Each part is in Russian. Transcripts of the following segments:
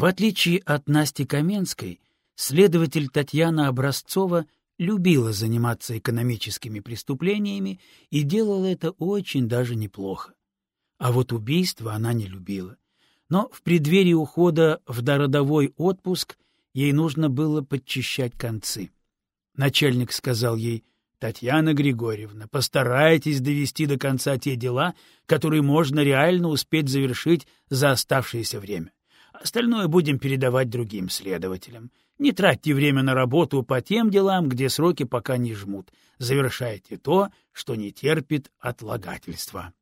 В отличие от Насти Каменской, следователь Татьяна Образцова любила заниматься экономическими преступлениями и делала это очень даже неплохо. А вот убийство она не любила. Но в преддверии ухода в дородовой отпуск ей нужно было подчищать концы. Начальник сказал ей, «Татьяна Григорьевна, постарайтесь довести до конца те дела, которые можно реально успеть завершить за оставшееся время. Остальное будем передавать другим следователям. Не тратьте время на работу по тем делам, где сроки пока не жмут. Завершайте то, что не терпит отлагательства».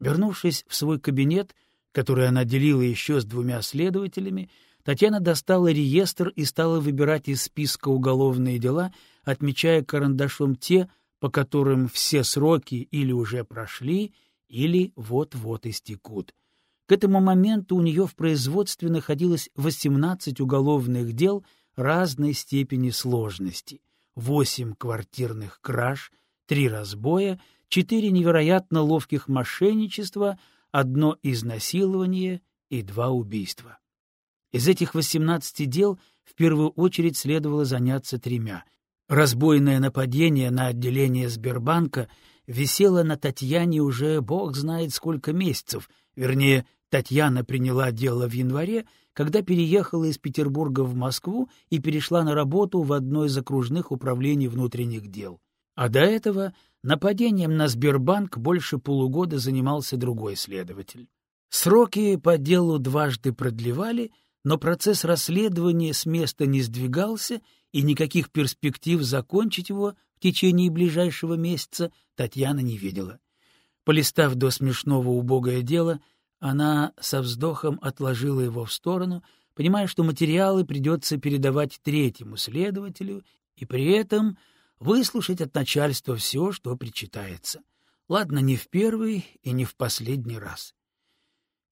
Вернувшись в свой кабинет, который она делила еще с двумя следователями, Татьяна достала реестр и стала выбирать из списка уголовные дела, отмечая карандашом те, по которым все сроки или уже прошли, или вот-вот истекут. К этому моменту у нее в производстве находилось 18 уголовных дел разной степени сложности, 8 квартирных краж, 3 разбоя, 4 невероятно ловких мошенничества, одно изнасилование и два убийства. Из этих 18 дел в первую очередь следовало заняться тремя. Разбойное нападение на отделение Сбербанка висело на Татьяне уже бог знает сколько месяцев, вернее, Татьяна приняла дело в январе, когда переехала из Петербурга в Москву и перешла на работу в одно из окружных управлений внутренних дел. А до этого нападением на Сбербанк больше полугода занимался другой следователь. Сроки по делу дважды продлевали — но процесс расследования с места не сдвигался, и никаких перспектив закончить его в течение ближайшего месяца Татьяна не видела. Полистав до смешного убогое дело, она со вздохом отложила его в сторону, понимая, что материалы придется передавать третьему следователю и при этом выслушать от начальства все, что причитается. Ладно, не в первый и не в последний раз.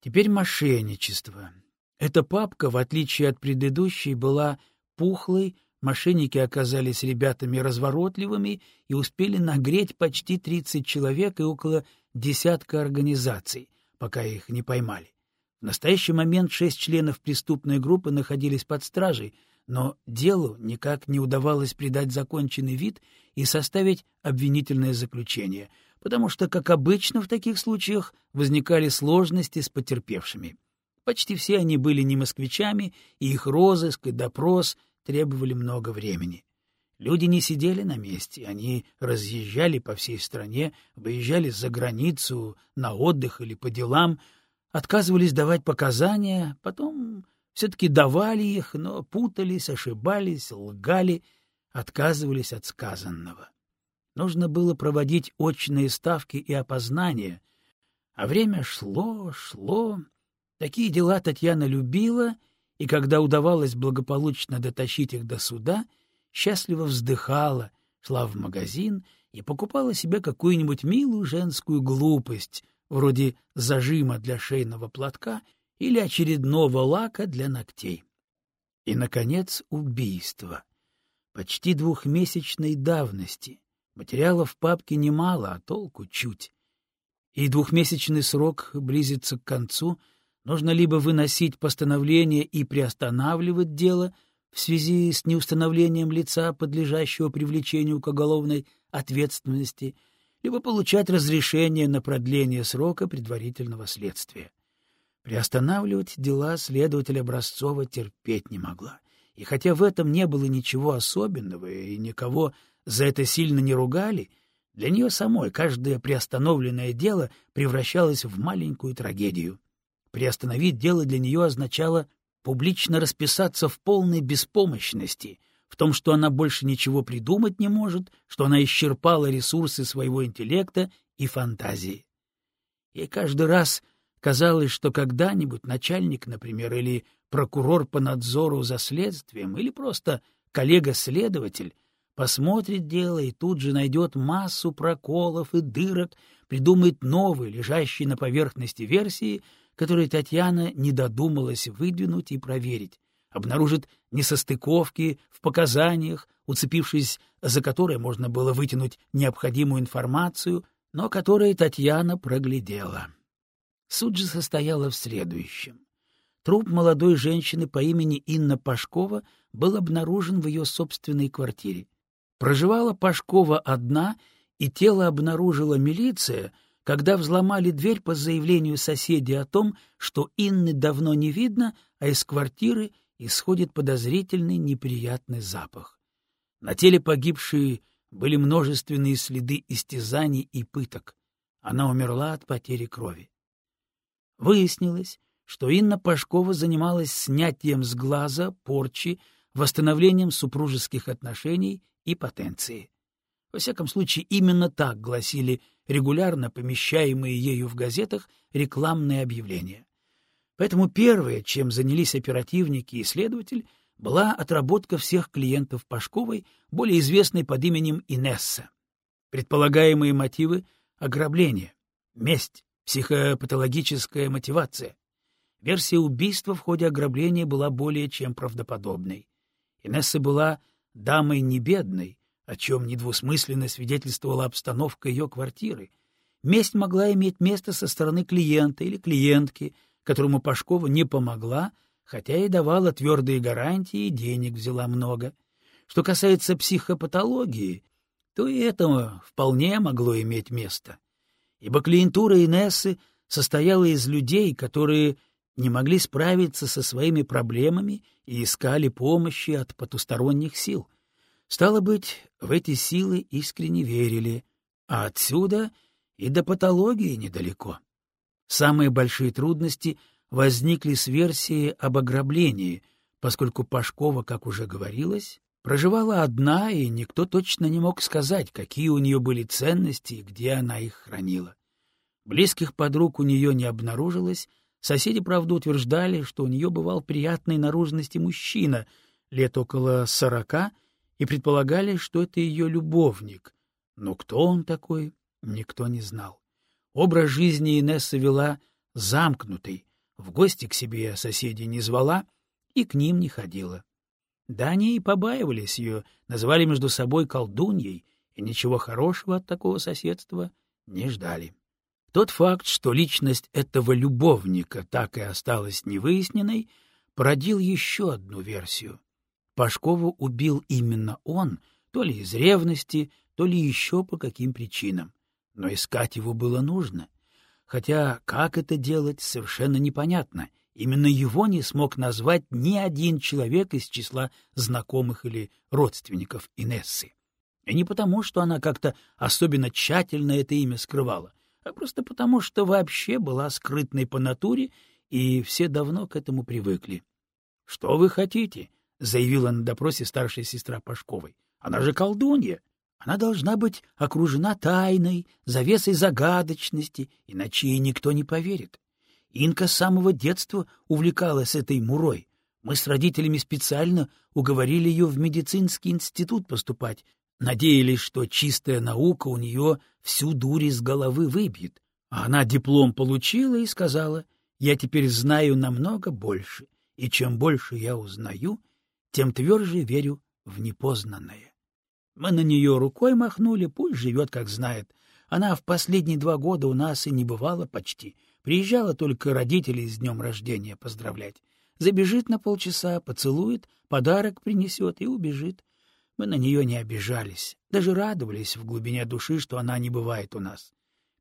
Теперь мошенничество. Эта папка, в отличие от предыдущей, была пухлой, мошенники оказались ребятами разворотливыми и успели нагреть почти 30 человек и около десятка организаций, пока их не поймали. В настоящий момент шесть членов преступной группы находились под стражей, но делу никак не удавалось придать законченный вид и составить обвинительное заключение, потому что, как обычно в таких случаях, возникали сложности с потерпевшими. Почти все они были не москвичами, и их розыск и допрос требовали много времени. Люди не сидели на месте, они разъезжали по всей стране, выезжали за границу на отдых или по делам, отказывались давать показания, потом все-таки давали их, но путались, ошибались, лгали, отказывались от сказанного. Нужно было проводить очные ставки и опознания, а время шло, шло, Такие дела Татьяна любила, и когда удавалось благополучно дотащить их до суда, счастливо вздыхала, шла в магазин и покупала себе какую-нибудь милую женскую глупость, вроде зажима для шейного платка или очередного лака для ногтей. И, наконец, убийство. Почти двухмесячной давности. Материалов в папке немало, а толку чуть. И двухмесячный срок близится к концу — нужно либо выносить постановление и приостанавливать дело в связи с неустановлением лица, подлежащего привлечению к уголовной ответственности, либо получать разрешение на продление срока предварительного следствия. Приостанавливать дела следователь Образцова терпеть не могла. И хотя в этом не было ничего особенного и никого за это сильно не ругали, для нее самой каждое приостановленное дело превращалось в маленькую трагедию. Приостановить дело для нее означало публично расписаться в полной беспомощности, в том, что она больше ничего придумать не может, что она исчерпала ресурсы своего интеллекта и фантазии. Ей каждый раз казалось, что когда-нибудь начальник, например, или прокурор по надзору за следствием, или просто коллега-следователь посмотрит дело и тут же найдет массу проколов и дырок, придумает новые, лежащие на поверхности версии, которые Татьяна не додумалась выдвинуть и проверить, обнаружит несостыковки в показаниях, уцепившись за которые можно было вытянуть необходимую информацию, но которые Татьяна проглядела. Суть же состояла в следующем. Труп молодой женщины по имени Инна Пашкова был обнаружен в ее собственной квартире. Проживала Пашкова одна, и тело обнаружила милиция, когда взломали дверь по заявлению соседей о том, что Инны давно не видно, а из квартиры исходит подозрительный неприятный запах. На теле погибшей были множественные следы истязаний и пыток. Она умерла от потери крови. Выяснилось, что Инна Пашкова занималась снятием с глаза порчи, восстановлением супружеских отношений и потенции. Во всяком случае, именно так гласили регулярно помещаемые ею в газетах рекламные объявления. Поэтому первое, чем занялись оперативники и следователь, была отработка всех клиентов Пашковой, более известной под именем Инесса. Предполагаемые мотивы — ограбление, месть, психопатологическая мотивация. Версия убийства в ходе ограбления была более чем правдоподобной. Инесса была дамой небедной, о чем недвусмысленно свидетельствовала обстановка ее квартиры. Месть могла иметь место со стороны клиента или клиентки, которому Пашкова не помогла, хотя и давала твердые гарантии и денег взяла много. Что касается психопатологии, то и это вполне могло иметь место, ибо клиентура Инессы состояла из людей, которые не могли справиться со своими проблемами и искали помощи от потусторонних сил. Стало быть, в эти силы искренне верили, а отсюда и до патологии недалеко. Самые большие трудности возникли с версией об ограблении, поскольку Пашкова, как уже говорилось, проживала одна, и никто точно не мог сказать, какие у нее были ценности и где она их хранила. Близких подруг у нее не обнаружилось, Соседи, правда, утверждали, что у нее бывал приятной наружности мужчина, лет около сорока, и предполагали, что это ее любовник. Но кто он такой, никто не знал. Образ жизни Инесса вела замкнутый, в гости к себе соседи не звала и к ним не ходила. Да они и побаивались ее, называли между собой колдуньей, и ничего хорошего от такого соседства не ждали. Тот факт, что личность этого любовника так и осталась невыясненной, породил еще одну версию. Пашкову убил именно он, то ли из ревности, то ли еще по каким причинам. Но искать его было нужно. Хотя как это делать, совершенно непонятно. Именно его не смог назвать ни один человек из числа знакомых или родственников Инессы. И не потому, что она как-то особенно тщательно это имя скрывала — а просто потому, что вообще была скрытной по натуре, и все давно к этому привыкли. — Что вы хотите? — заявила на допросе старшая сестра Пашковой. — Она же колдунья. Она должна быть окружена тайной, завесой загадочности, иначе ей никто не поверит. Инка с самого детства увлекалась этой мурой. Мы с родителями специально уговорили ее в медицинский институт поступать, Надеялись, что чистая наука у нее всю дурь из головы выбьет. А она диплом получила и сказала, я теперь знаю намного больше, и чем больше я узнаю, тем тверже верю в непознанное. Мы на нее рукой махнули, пусть живет, как знает. Она в последние два года у нас и не бывала почти. Приезжала только родителей с днем рождения поздравлять. Забежит на полчаса, поцелует, подарок принесет и убежит. Мы на нее не обижались, даже радовались в глубине души, что она не бывает у нас.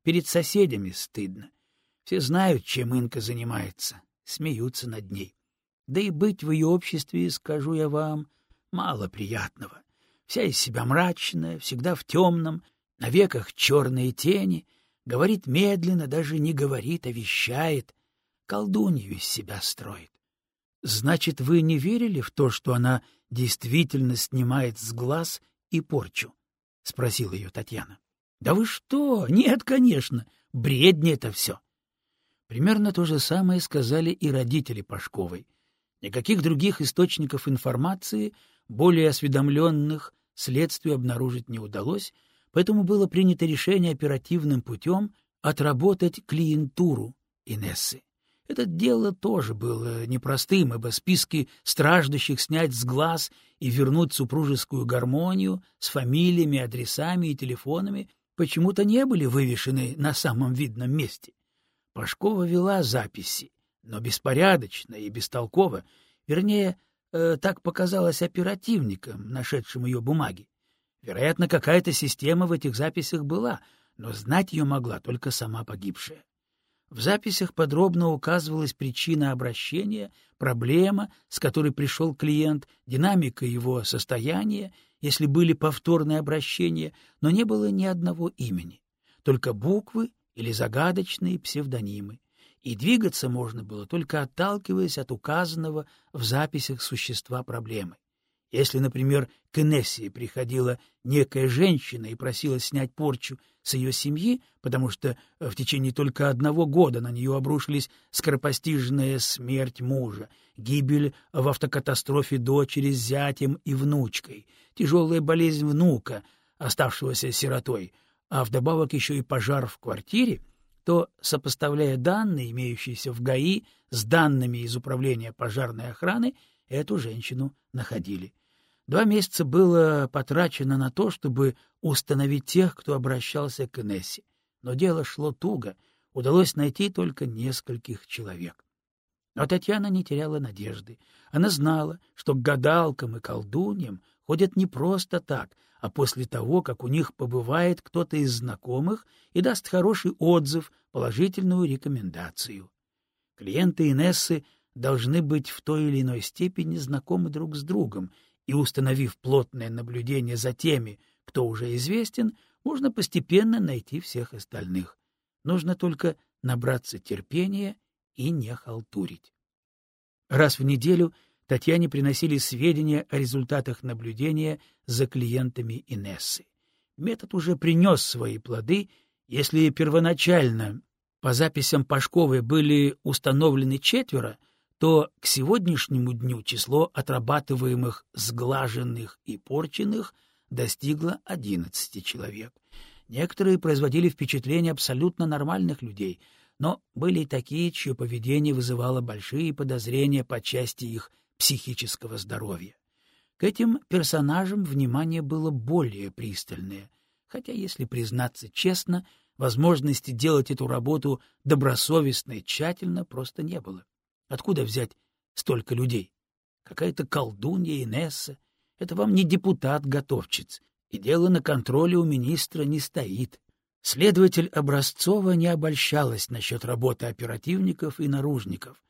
Перед соседями стыдно. Все знают, чем Инка занимается, смеются над ней. Да и быть в ее обществе, скажу я вам, мало приятного. Вся из себя мрачная, всегда в темном, на веках черные тени, говорит медленно, даже не говорит, а вещает, колдунью из себя строит. Значит, вы не верили в то, что она действительно снимает с глаз и порчу? — спросила ее Татьяна. — Да вы что? Нет, конечно. Бредни это все. Примерно то же самое сказали и родители Пашковой. Никаких других источников информации, более осведомленных, следствию обнаружить не удалось, поэтому было принято решение оперативным путем отработать клиентуру Инессы. Это дело тоже было непростым, ибо списки страждущих снять с глаз и вернуть супружескую гармонию с фамилиями, адресами и телефонами почему-то не были вывешены на самом видном месте. Пашкова вела записи, но беспорядочно и бестолково, вернее, э, так показалось оперативникам, нашедшим ее бумаги. Вероятно, какая-то система в этих записях была, но знать ее могла только сама погибшая. В записях подробно указывалась причина обращения, проблема, с которой пришел клиент, динамика его состояния, если были повторные обращения, но не было ни одного имени, только буквы или загадочные псевдонимы и двигаться можно было только отталкиваясь от указанного в записях существа проблемы. Если, например, к Инессии приходила некая женщина и просила снять порчу с ее семьи, потому что в течение только одного года на нее обрушились скоропостижная смерть мужа, гибель в автокатастрофе дочери с зятем и внучкой, тяжелая болезнь внука, оставшегося сиротой, а вдобавок еще и пожар в квартире — то, сопоставляя данные, имеющиеся в ГАИ, с данными из Управления пожарной охраны, эту женщину находили. Два месяца было потрачено на то, чтобы установить тех, кто обращался к Инессе. Но дело шло туго, удалось найти только нескольких человек. Но Татьяна не теряла надежды. Она знала, что к гадалкам и колдуньям ходят не просто так, а после того, как у них побывает кто-то из знакомых и даст хороший отзыв, положительную рекомендацию. Клиенты Инессы должны быть в той или иной степени знакомы друг с другом, и, установив плотное наблюдение за теми, кто уже известен, можно постепенно найти всех остальных. Нужно только набраться терпения и не халтурить. Раз в неделю Татьяне приносили сведения о результатах наблюдения за клиентами Инессы. Метод уже принес свои плоды, если первоначально по записям Пашковой были установлены четверо, то к сегодняшнему дню число отрабатываемых сглаженных и порченных достигло 11 человек. Некоторые производили впечатление абсолютно нормальных людей, но были и такие, чье поведение вызывало большие подозрения по части их психического здоровья. К этим персонажам внимание было более пристальное, хотя, если признаться честно, возможности делать эту работу добросовестно и тщательно просто не было. Откуда взять столько людей? Какая-то колдунья Инесса. Это вам не депутат-готовчиц, и дело на контроле у министра не стоит. Следователь Образцова не обольщалась насчет работы оперативников и наружников.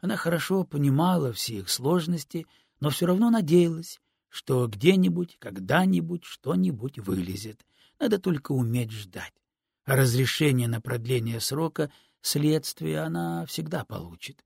Она хорошо понимала все их сложности, но все равно надеялась, что где-нибудь, когда-нибудь что-нибудь вылезет. Надо только уметь ждать. А разрешение на продление срока следствия она всегда получит.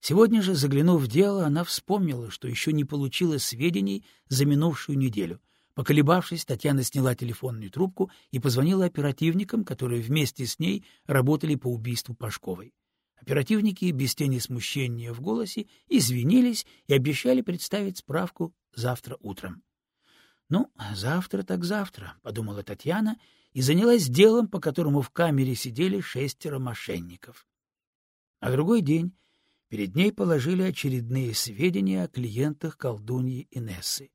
Сегодня же, заглянув в дело, она вспомнила, что еще не получила сведений за минувшую неделю — Поколебавшись, Татьяна сняла телефонную трубку и позвонила оперативникам, которые вместе с ней работали по убийству Пашковой. Оперативники, без тени смущения в голосе, извинились и обещали представить справку завтра утром. — Ну, завтра так завтра, — подумала Татьяна и занялась делом, по которому в камере сидели шестеро мошенников. А другой день перед ней положили очередные сведения о клиентах колдуньи Инессы.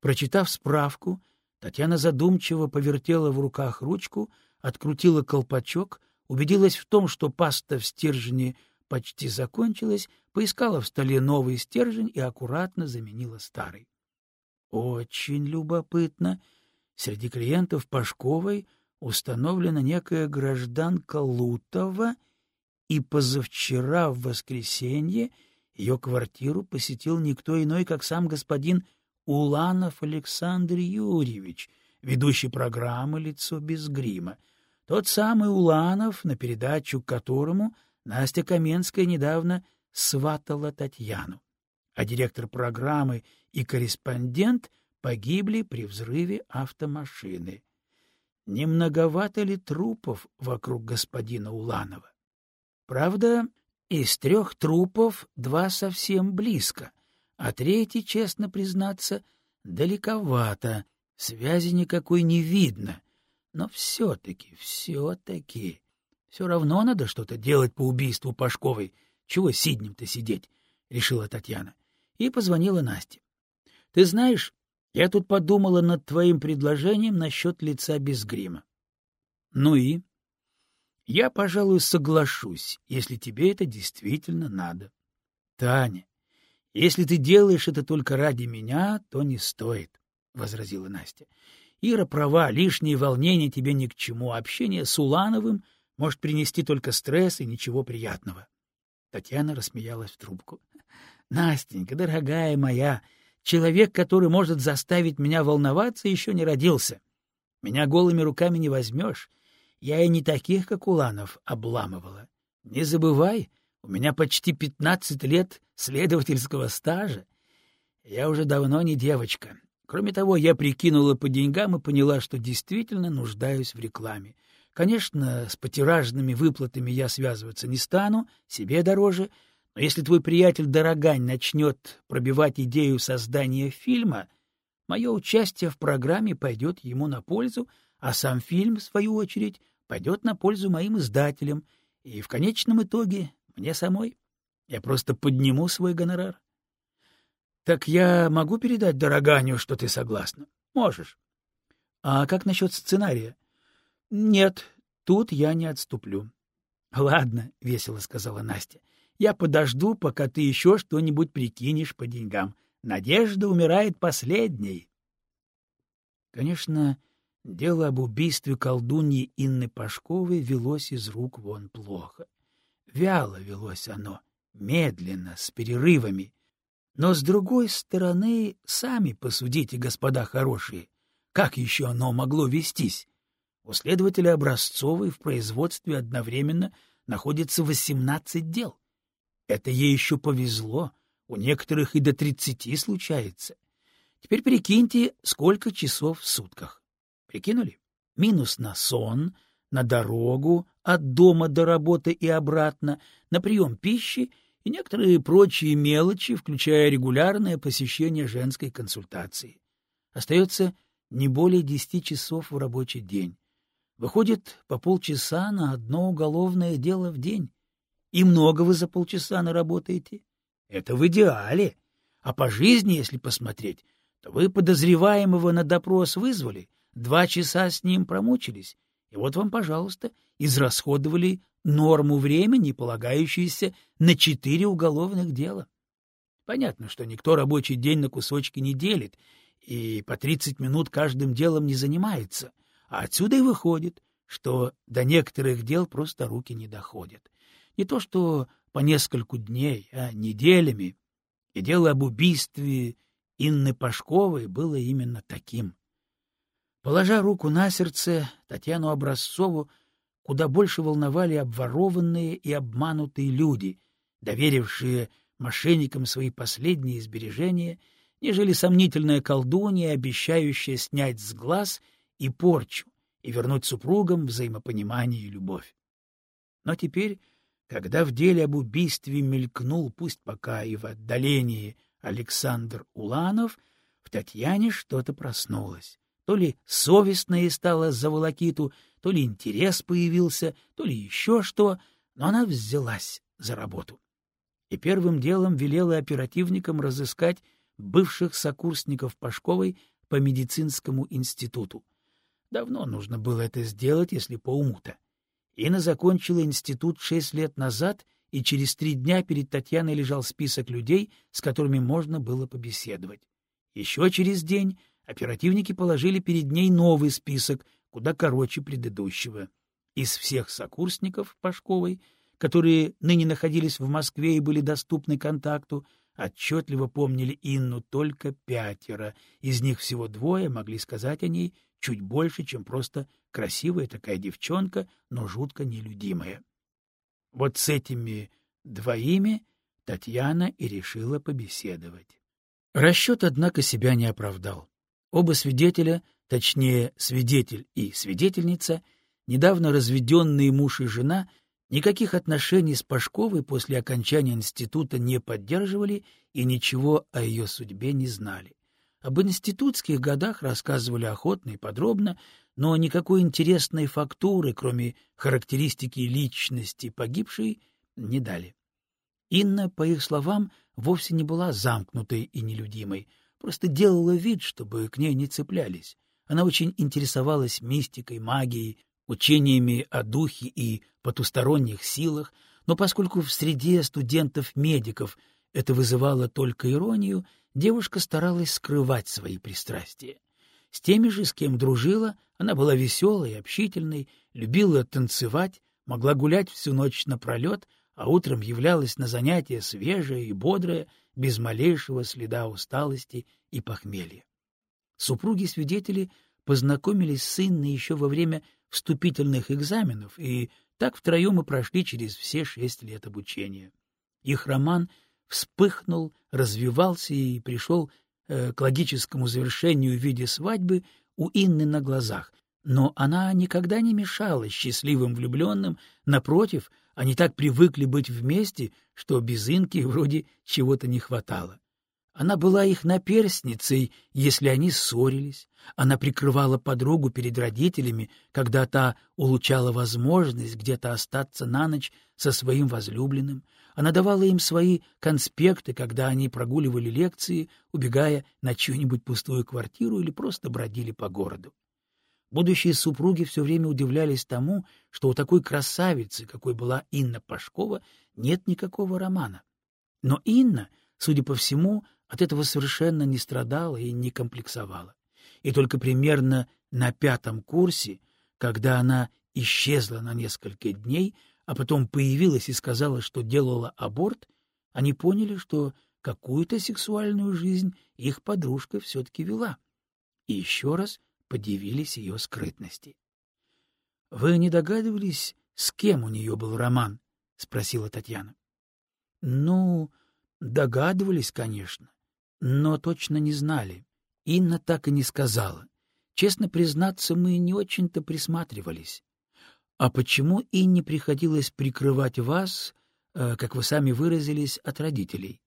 Прочитав справку, Татьяна задумчиво повертела в руках ручку, открутила колпачок, убедилась в том, что паста в стержне почти закончилась, поискала в столе новый стержень и аккуратно заменила старый. Очень любопытно. Среди клиентов Пашковой установлена некая гражданка Лутова, и позавчера в воскресенье ее квартиру посетил никто иной, как сам господин Уланов Александр Юрьевич, ведущий программы «Лицо без грима». Тот самый Уланов, на передачу к которому Настя Каменская недавно сватала Татьяну. А директор программы и корреспондент погибли при взрыве автомашины. Не многовато ли трупов вокруг господина Уланова? Правда, из трех трупов два совсем близко — а третий, честно признаться, далековато, связи никакой не видно. Но все-таки, все-таки, все равно надо что-то делать по убийству Пашковой. Чего сиднем-то сидеть? — решила Татьяна. И позвонила Насте. — Ты знаешь, я тут подумала над твоим предложением насчет лица без грима. — Ну и? Я, пожалуй, соглашусь, если тебе это действительно надо. Таня, если ты делаешь это только ради меня, то не стоит, — возразила Настя. Ира права, лишние волнения тебе ни к чему. Общение с Улановым может принести только стресс и ничего приятного. Татьяна рассмеялась в трубку. — Настенька, дорогая моя, человек, который может заставить меня волноваться, еще не родился. Меня голыми руками не возьмешь. Я и не таких, как Уланов, обламывала. Не забывай, у меня почти пятнадцать лет следовательского стажа. Я уже давно не девочка. Кроме того, я прикинула по деньгам и поняла, что действительно нуждаюсь в рекламе. Конечно, с потиражными выплатами я связываться не стану, себе дороже, но если твой приятель Дорогань начнет пробивать идею создания фильма, мое участие в программе пойдет ему на пользу, а сам фильм, в свою очередь, пойдет на пользу моим издателям, и в конечном итоге мне самой. Я просто подниму свой гонорар. — Так я могу передать Дороганю, что ты согласна? — Можешь. — А как насчет сценария? — Нет, тут я не отступлю. — Ладно, — весело сказала Настя. — Я подожду, пока ты еще что-нибудь прикинешь по деньгам. Надежда умирает последней. Конечно, Дело об убийстве колдуньи Инны Пашковой велось из рук вон плохо. Вяло велось оно, медленно, с перерывами. Но, с другой стороны, сами посудите, господа хорошие, как еще оно могло вестись? У следователя Образцовой в производстве одновременно находится восемнадцать дел. Это ей еще повезло, у некоторых и до тридцати случается. Теперь прикиньте, сколько часов в сутках. Прикинули? Минус на сон, на дорогу, от дома до работы и обратно, на прием пищи и некоторые прочие мелочи, включая регулярное посещение женской консультации. Остается не более десяти часов в рабочий день. Выходит по полчаса на одно уголовное дело в день. И много вы за полчаса наработаете? Это в идеале. А по жизни, если посмотреть, то вы подозреваемого на допрос вызвали, Два часа с ним промучились, и вот вам, пожалуйста, израсходовали норму времени, полагающуюся на четыре уголовных дела. Понятно, что никто рабочий день на кусочки не делит и по тридцать минут каждым делом не занимается, а отсюда и выходит, что до некоторых дел просто руки не доходят. Не то что по нескольку дней, а неделями. И дело об убийстве Инны Пашковой было именно таким. Положа руку на сердце, Татьяну Образцову куда больше волновали обворованные и обманутые люди, доверившие мошенникам свои последние сбережения, нежели сомнительная колдунья, обещающая снять с глаз и порчу и вернуть супругам взаимопонимание и любовь. Но теперь, когда в деле об убийстве мелькнул, пусть пока и в отдалении, Александр Уланов, в Татьяне что-то проснулось. То ли совестно ей стало за волокиту, то ли интерес появился, то ли еще что, но она взялась за работу. И первым делом велела оперативникам разыскать бывших сокурсников Пашковой по медицинскому институту. Давно нужно было это сделать, если по уму-то. Инна закончила институт шесть лет назад, и через три дня перед Татьяной лежал список людей, с которыми можно было побеседовать. Еще через день оперативники положили перед ней новый список, куда короче предыдущего. Из всех сокурсников Пашковой, которые ныне находились в Москве и были доступны контакту, отчетливо помнили Инну только пятеро, из них всего двое могли сказать о ней чуть больше, чем просто красивая такая девчонка, но жутко нелюдимая. Вот с этими двоими Татьяна и решила побеседовать. Расчет, однако, себя не оправдал. Оба свидетеля, точнее, свидетель и свидетельница, недавно разведенные муж и жена, никаких отношений с Пашковой после окончания института не поддерживали и ничего о ее судьбе не знали. Об институтских годах рассказывали охотно и подробно, но никакой интересной фактуры, кроме характеристики личности погибшей, не дали. Инна, по их словам, вовсе не была замкнутой и нелюдимой — просто делала вид, чтобы к ней не цеплялись. Она очень интересовалась мистикой, магией, учениями о духе и потусторонних силах, но поскольку в среде студентов-медиков это вызывало только иронию, девушка старалась скрывать свои пристрастия. С теми же, с кем дружила, она была веселой, общительной, любила танцевать, могла гулять всю ночь напролет, а утром являлась на занятия свежая и бодрая, без малейшего следа усталости и похмелья. Супруги-свидетели познакомились с Инной еще во время вступительных экзаменов, и так втроем и прошли через все шесть лет обучения. Их роман вспыхнул, развивался и пришел э, к логическому завершению в виде свадьбы у Инны на глазах, но она никогда не мешала счастливым влюбленным, напротив, они так привыкли быть вместе, что без Инки вроде чего-то не хватало. Она была их наперстницей, если они ссорились. Она прикрывала подругу перед родителями, когда та улучала возможность где-то остаться на ночь со своим возлюбленным. Она давала им свои конспекты, когда они прогуливали лекции, убегая на чью-нибудь пустую квартиру или просто бродили по городу. Будущие супруги все время удивлялись тому, что у такой красавицы, какой была Инна Пашкова, нет никакого романа. Но Инна, судя по всему, от этого совершенно не страдала и не комплексовала. И только примерно на пятом курсе, когда она исчезла на несколько дней, а потом появилась и сказала, что делала аборт, они поняли, что какую-то сексуальную жизнь их подружка все-таки вела. И еще раз подивились ее скрытности. — Вы не догадывались, с кем у нее был роман? — спросила Татьяна. — Ну, догадывались, конечно, но точно не знали. Инна так и не сказала. Честно признаться, мы не очень-то присматривались. А почему Инне приходилось прикрывать вас, э, как вы сами выразились, от родителей?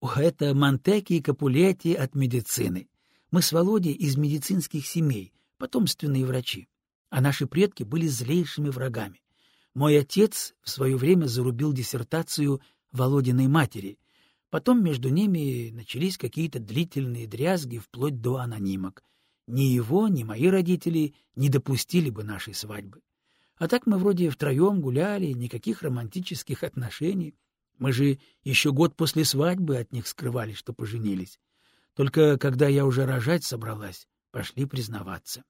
О, это Монтеки и Капулетти от медицины. Мы с Володей из медицинских семей, потомственные врачи. А наши предки были злейшими врагами. Мой отец в свое время зарубил диссертацию Володиной матери. Потом между ними начались какие-то длительные дрязги вплоть до анонимок. Ни его, ни мои родители не допустили бы нашей свадьбы. А так мы вроде втроем гуляли, никаких романтических отношений. Мы же еще год после свадьбы от них скрывали, что поженились. Только когда я уже рожать собралась, пошли признаваться.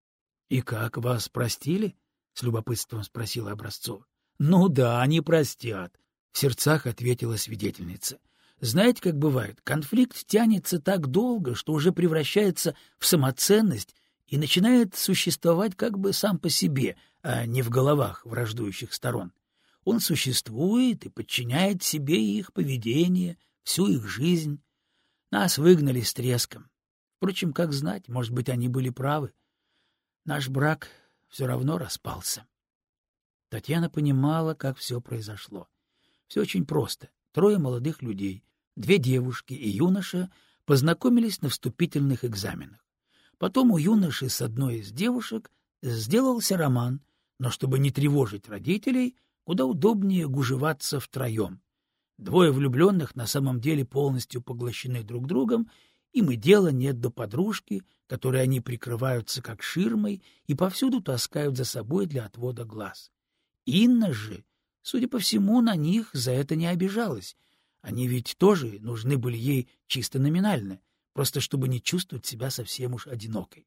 — И как, вас простили? — с любопытством спросила Образцова. — Ну да, они простят, — в сердцах ответила свидетельница. Знаете, как бывает, конфликт тянется так долго, что уже превращается в самоценность и начинает существовать как бы сам по себе, а не в головах враждующих сторон. Он существует и подчиняет себе их поведение, всю их жизнь. Нас выгнали с треском. Впрочем, как знать, может быть, они были правы. Наш брак все равно распался. Татьяна понимала, как все произошло. Все очень просто. Трое молодых людей, две девушки и юноша познакомились на вступительных экзаменах. Потом у юноши с одной из девушек сделался роман, но чтобы не тревожить родителей, куда удобнее гужеваться втроем. Двое влюбленных на самом деле полностью поглощены друг другом, им и дела нет до подружки, которой они прикрываются как ширмой и повсюду таскают за собой для отвода глаз. Инна же, судя по всему, на них за это не обижалась. Они ведь тоже нужны были ей чисто номинально, просто чтобы не чувствовать себя совсем уж одинокой.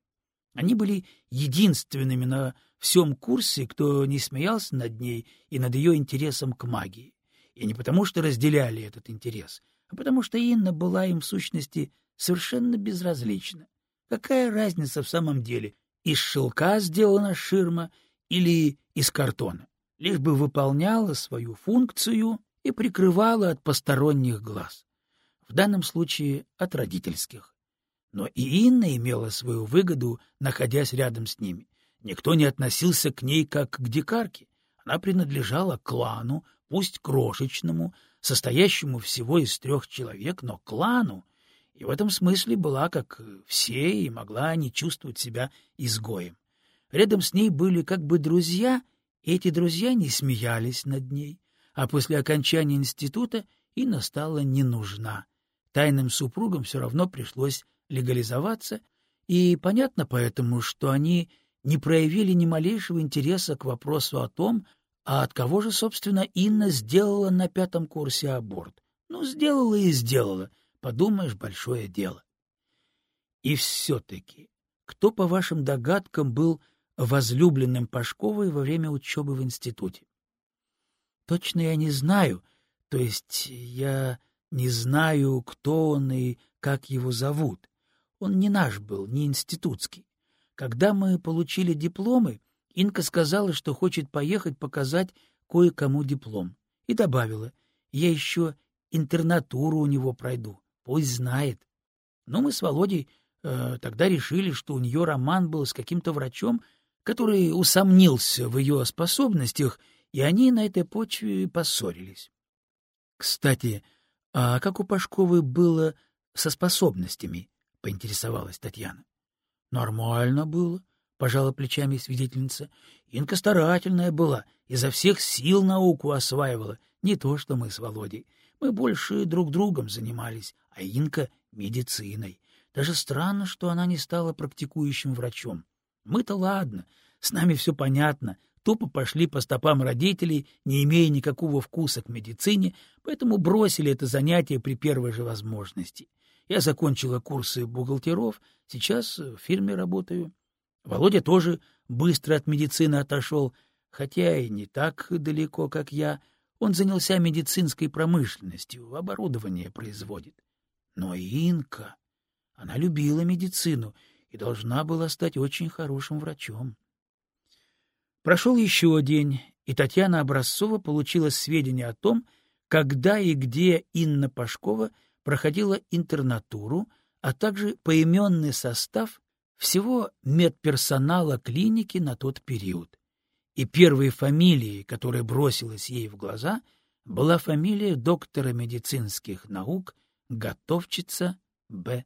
Они были единственными на всем курсе, кто не смеялся над ней и над ее интересом к магии. И не потому, что разделяли этот интерес, а потому что Инна была им в сущности совершенно безразлична. Какая разница в самом деле, из шелка сделана ширма или из картона? Лишь бы выполняла свою функцию и прикрывала от посторонних глаз в данном случае от родительских. Но и Инна имела свою выгоду, находясь рядом с ними. Никто не относился к ней как к дикарке. Она принадлежала клану, пусть крошечному, состоящему всего из трех человек, но клану, и в этом смысле была как все и могла не чувствовать себя изгоем. Рядом с ней были как бы друзья, и эти друзья не смеялись над ней, а после окончания института Инна стала не нужна. Тайным супругам все равно пришлось легализоваться, и понятно поэтому, что они не проявили ни малейшего интереса к вопросу о том, а от кого же, собственно, Инна сделала на пятом курсе аборт. Ну, сделала и сделала. Подумаешь, большое дело. И все-таки, кто, по вашим догадкам, был возлюбленным Пашковой во время учебы в институте? Точно я не знаю, то есть я не знаю, кто он и как его зовут. Он не наш был, не институтский. Когда мы получили дипломы, Инка сказала, что хочет поехать показать кое-кому диплом. И добавила, я еще интернатуру у него пройду, пусть знает. Но мы с Володей э, тогда решили, что у нее роман был с каким-то врачом, который усомнился в ее способностях, и они на этой почве поссорились. Кстати, а как у Пашковой было со способностями? — поинтересовалась Татьяна. Нормально было, пожала плечами свидетельница. Инка старательная была, изо всех сил науку осваивала, не то что мы с Володей. Мы больше друг другом занимались, а Инка — медициной. Даже странно, что она не стала практикующим врачом. Мы-то ладно, с нами все понятно, тупо пошли по стопам родителей, не имея никакого вкуса к медицине, поэтому бросили это занятие при первой же возможности. Я закончила курсы бухгалтеров, сейчас в фирме работаю. Володя тоже быстро от медицины отошел, хотя и не так далеко, как я. Он занялся медицинской промышленностью, оборудование производит. Но Инка, она любила медицину и должна была стать очень хорошим врачом. Прошел еще день, и Татьяна Образцова получила сведения о том, когда и где Инна Пашкова проходила интернатуру, а также поименный состав всего медперсонала клиники на тот период. И первой фамилией, которая бросилась ей в глаза, была фамилия доктора медицинских наук, готовчица Б.